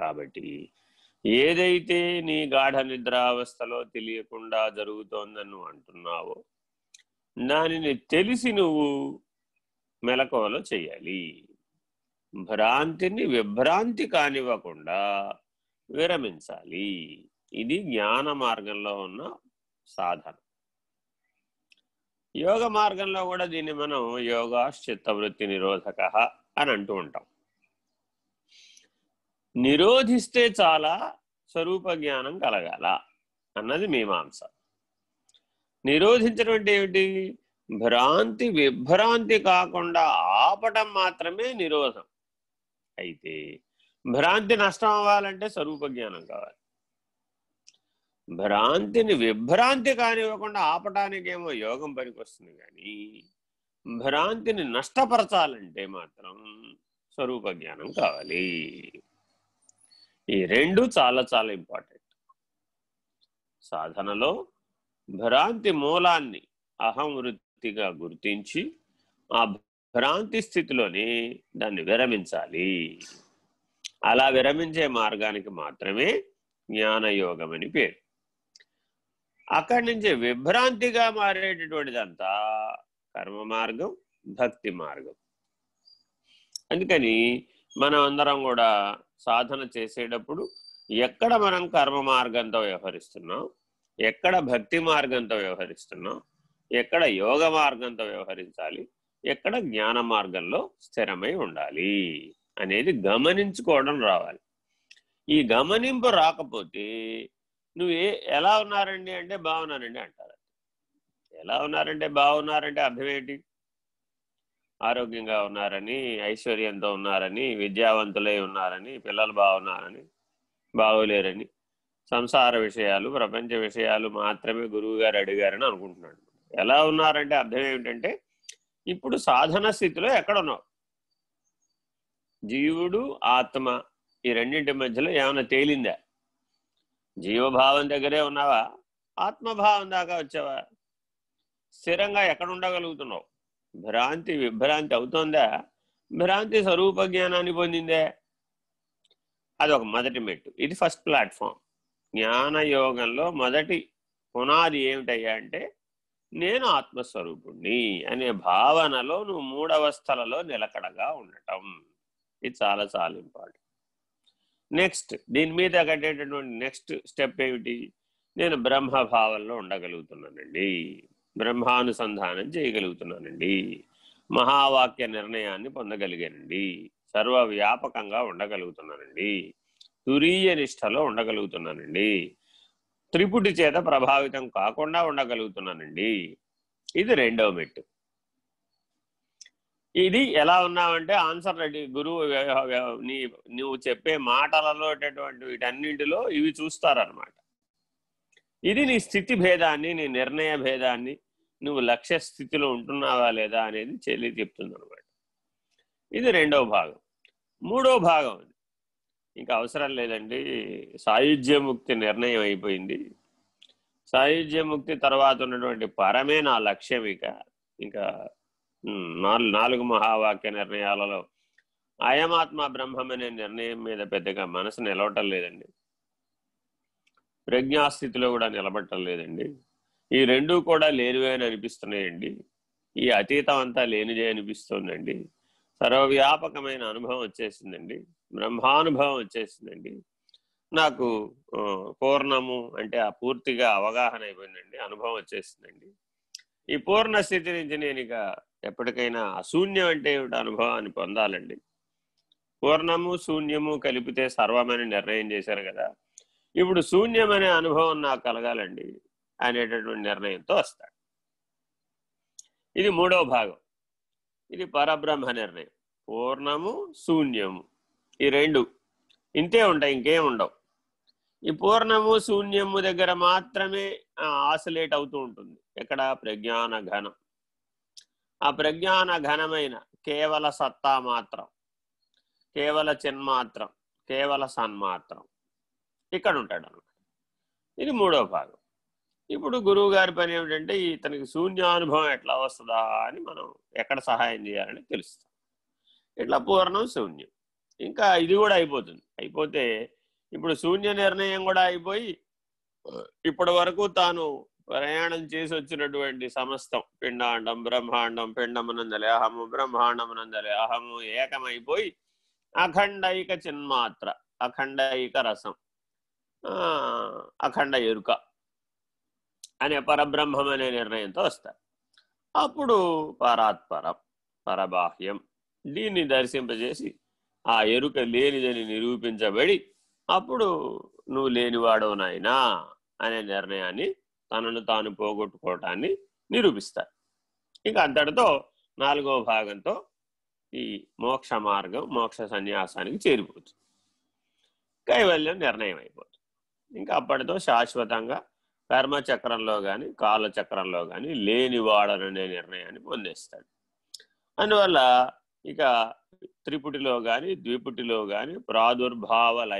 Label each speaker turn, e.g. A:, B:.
A: కాబట్టి ఏదైతే నీ గాఢ నిద్రావస్థలో తెలియకుండా జరుగుతోందని నువ్వు అంటున్నావో దానిని తెలిసి నువ్వు మెలకువలో చేయాలి. భ్రాంతిని విభ్రాంతి కానివ్వకుండా విరమించాలి. ఇది జ్ఞాన మార్గంలో ఉన్న సాధన. యోగ మార్గంలో కూడా దీన్ని మనం యోగా చిత్తవృత్తి నిరోధక అని అంటూ ఉంటాం. నిరోధిస్తే చాలా స్వరూప జ్ఞానం కలగాల అన్నది మీమాంస నిరోధించడం అంటే ఏమిటి? భ్రాంతి విభ్రాంతి కాకుండా ఆపటం మాత్రమే నిరోధం. అయితే భ్రాంతి నష్టం అవ్వాలంటే స్వరూప జ్ఞానం కావాలి. భ్రాంతిని విభ్రాంతి కానివ్వకుండా ఆపటానికేమో యోగం పనికొస్తుంది కానీ భ్రాంతిని నష్టపరచాలంటే మాత్రం స్వరూప జ్ఞానం కావాలి. ఈ రెండు చాలా చాలా ఇంపార్టెంట్ సాధనలో భ్రాంతి మూలాన్ని అహం వృత్తిగా గుర్తించి ఆ భ్రాంతి స్థితిలోనే దాన్ని విరమించాలి. అలా విరమించే మార్గానికి మాత్రమే జ్ఞానయోగం అని పేరు. అక్కడి నుంచి విభ్రాంతిగా మారేటటువంటిదంతా కర్మ మార్గం భక్తి మార్గం. అందుకని మనం అందరం కూడా సాధన చేసేటప్పుడు ఎక్కడ మనం కర్మ మార్గంతో వ్యవహరిస్తున్నాం? ఎక్కడ భక్తి మార్గంతో వ్యవహరిస్తున్నాం? ఎక్కడ యోగ మార్గంతో వ్యవహరించాలి? ఎక్కడ జ్ఞాన మార్గంలో స్థిరమై ఉండాలి అనేది గమనించుకోవడం రావాలి. ఈ గమనింపు రాకపోతే నువ్వు ఏ ఎలా ఉన్నారండి అంటే బాగున్నానండి అంటారు. ఎలా ఉన్నారంటే బాగున్నారంటే అర్థం ఏంటి? ఆరోగ్యంగా ఉన్నారని ఐశ్వర్యంతో ఉన్నారని విద్యావంతులై ఉన్నారని పిల్లలు బాగున్నారని బాగోలేరని సంసార విషయాలు ప్రపంచ విషయాలు మాత్రమే గురువు గారు అడిగారని అనుకుంటున్నాడు. ఎలా ఉన్నారంటే అర్థం ఏమిటంటే ఇప్పుడు సాధన స్థితిలో ఎక్కడున్నావు? జీవుడు ఆత్మ ఈ రెండింటి మధ్యలో ఏమైనా తేలిందా? జీవభావం దగ్గరే ఉన్నావా? ఆత్మభావం దాకా వచ్చావా? స్థిరంగా ఎక్కడ ఉండగలుగుతున్నావు? భ్రాంతి విభ్రాంతి అవుతోందా? భ్రాంతి స్వరూప జ్ఞానాన్ని పొందిందే? అదొక మొదటి మెట్టు. ఇది ఫస్ట్ ప్లాట్ఫామ్. జ్ఞానయోగంలో మొదటి పునాది ఏమిటయ్యా అంటే నేను ఆత్మస్వరూపుణ్ణి అనే భావనలో నువ్వు మూడవస్థలలో నిలకడగా ఉండటం. ఇది చాలా చాలా ఇంపార్టెంట్. నెక్స్ట్ దీని మీద కట్టేటటువంటి నెక్స్ట్ స్టెప్ ఏమిటి? నేను బ్రహ్మ భావంలో ఉండగలుగుతున్నానండి. బ్రహ్మానుసంధానం చేయగలుగుతున్నానండి. మహావాక్య నిర్ణయాన్ని పొందగలిగానండి. సర్వవ్యాపకంగా ఉండగలుగుతున్నానండి. తురీయ నిష్టలో ఉండగలుగుతున్నానండి. త్రిపుటి చేత ప్రభావితం కాకుండా ఉండగలుగుతున్నానండి. ఇది రెండవ మెట్టు. ఇది ఎలా ఉన్నావంటే ఆన్సర్ రెడీ. గురువు నీ నువ్వు చెప్పే మాటలలో వీటన్నింటిలో ఇవి చూస్తారనమాట ఇది నీ స్థితి భేదాన్ని నీ నిర్ణయ భేదాన్ని నువ్వు లక్ష్య స్థితిలో ఉంటున్నావా లేదా అనేది చెల్లి చెప్తుంది అనమాట ఇది రెండవ భాగం. మూడో భాగం ఇంకా అవసరం లేదండి. సాయుధ్యముక్తి నిర్ణయం అయిపోయింది. సాయుధ్యముక్తి తర్వాత ఉన్నటువంటి పరమే నా లక్ష్యం ఇక. ఇంకా నాలుగు నాలుగు మహావాక్య నిర్ణయాలలో అయమాత్మ బ్రహ్మం అనే నిర్ణయం మీద పెద్దగా మనసు నిలవటం లేదండి. ప్రజ్ఞాస్థితిలో కూడా నిలబడటం లేదండి. ఈ రెండు కూడా లేనివే అని అనిపిస్తున్నాయండి. ఈ అతీతం అంతా లేనిదే అనిపిస్తుందండి. సర్వవ్యాపకమైన అనుభవం వచ్చేసిందండి. బ్రహ్మానుభవం వచ్చేసిందండి. నాకు పూర్ణము అంటే ఆ పూర్తిగా అవగాహన అయిపోయిందండి. అనుభవం వచ్చేసిందండి. ఈ పూర్ణ స్థితి నుంచి నేను ఇక ఎప్పటికైనా అశూన్యం అంటే ఏమిటి అనుభవాన్ని పొందాలండి. పూర్ణము శూన్యము కలిపితే సర్వమని నిర్ణయం చేశారు కదా. ఇప్పుడు శూన్యమనే అనుభవం నాకు కలగాలండి. అనేటటువంటి నిర్ణయంతో వస్తాడు. ఇది మూడవ భాగం. ఇది పరబ్రహ్మ నిర్ణయం. పూర్ణము శూన్యము. ఈ రెండు ఇంతే ఉంటాయి ఇంకేం ఉండవు. ఈ పూర్ణము శూన్యము దగ్గర మాత్రమే ఆసిలేట్ అవుతూ ఉంటుంది. ఎక్కడ? ప్రజ్ఞాన ఘనం. ఆ ప్రజ్ఞాన ఘనమైన కేవల సత్తా మాత్రం కేవల చిన్మాత్రం కేవల సన్మాత్రం ఇక్కడ ఉంటాడు అనమాట ఇది మూడో భాగం. ఇప్పుడు గురువు గారి పని ఏమిటంటే ఇతనికి శూన్యానుభవం ఎట్లా వస్తుందా అని మనం ఎక్కడ సహాయం చేయాలని తెలుస్తాం. ఇట్లా పూర్ణం శూన్యం. ఇంకా ఇది కూడా అయిపోతుంది. అయిపోతే ఇప్పుడు శూన్య నిర్ణయం కూడా అయిపోయి ఇప్పటి వరకు తాను ప్రయాణం చేసి వచ్చినటువంటి సమస్తం పిండాండం బ్రహ్మాండం పిండమునందలే అహము బ్రహ్మాండమునందలే అహము ఏకమైపోయి అఖండైక చిన్మాత్ర అఖండైక రసం అఖండ ఎరుక. అనే పరబ్రహ్మం అనే నిర్ణయంతో వస్తారు. అప్పుడు పరాత్పరం పరబాహ్యం దీన్ని దర్శింపజేసి ఆ ఎరుక లేనిదని నిరూపించబడి అప్పుడు నువ్వు లేనివాడవు నాయనా అనే నిర్ణయాన్ని తనను తాను పోగొట్టుకోవటాన్ని నిరూపిస్తారు. ఇక అంతటితో నాలుగో భాగంతో ఈ మోక్ష మార్గం మోక్ష సన్యాసానికి చేరిపోతుంది. కైవల్యం నిర్ణయం అయిపోతుంది ఇంకా అప్పటితో శాశ్వతంగా కర్మచక్రంలో కానీ కాలచక్రంలో కానీ లేనివాడననే నిర్ణయాన్ని పొందేస్తాడు. అందువల్ల ఇక త్రిపుటిలో కానీ ద్విపుటిలో కానీ ప్రాదుర్భావ లయ